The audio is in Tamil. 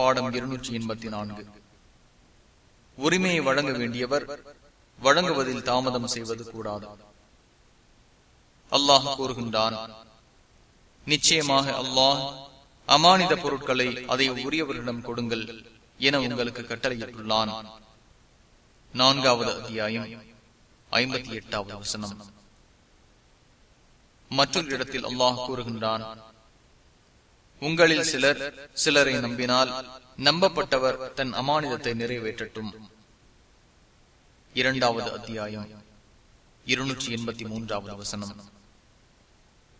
பாடம் இருநூற்றி எண்பத்தி நான்கு உரிமையை வழங்க வேண்டியவர் வழங்குவதில் தாமதம் செய்வது கூடாது. அல்லாஹ் கூறுகின்றான் நிச்சயமாக அல்லாஹ் அமானித பொருட்களை அதை உரியவரிடம் கொடுங்கள் என உங்களுக்கு கட்டளையிட்டுள்ளான். நான்காவது அத்தியாயம் ஐம்பத்தி எட்டாவது வசனம். மற்றொரு இடத்தில் அல்லாஹ் கூறுகின்றான் உங்களில் சிலர் சிலரை நம்பினால் நம்பப்பட்டவர் தன் அமானிதத்தை நிறைவேற்றட்டும். இரண்டாவது அத்தியாயம். இருநூற்றி எண்பத்தி மூன்றாவது வசனம்.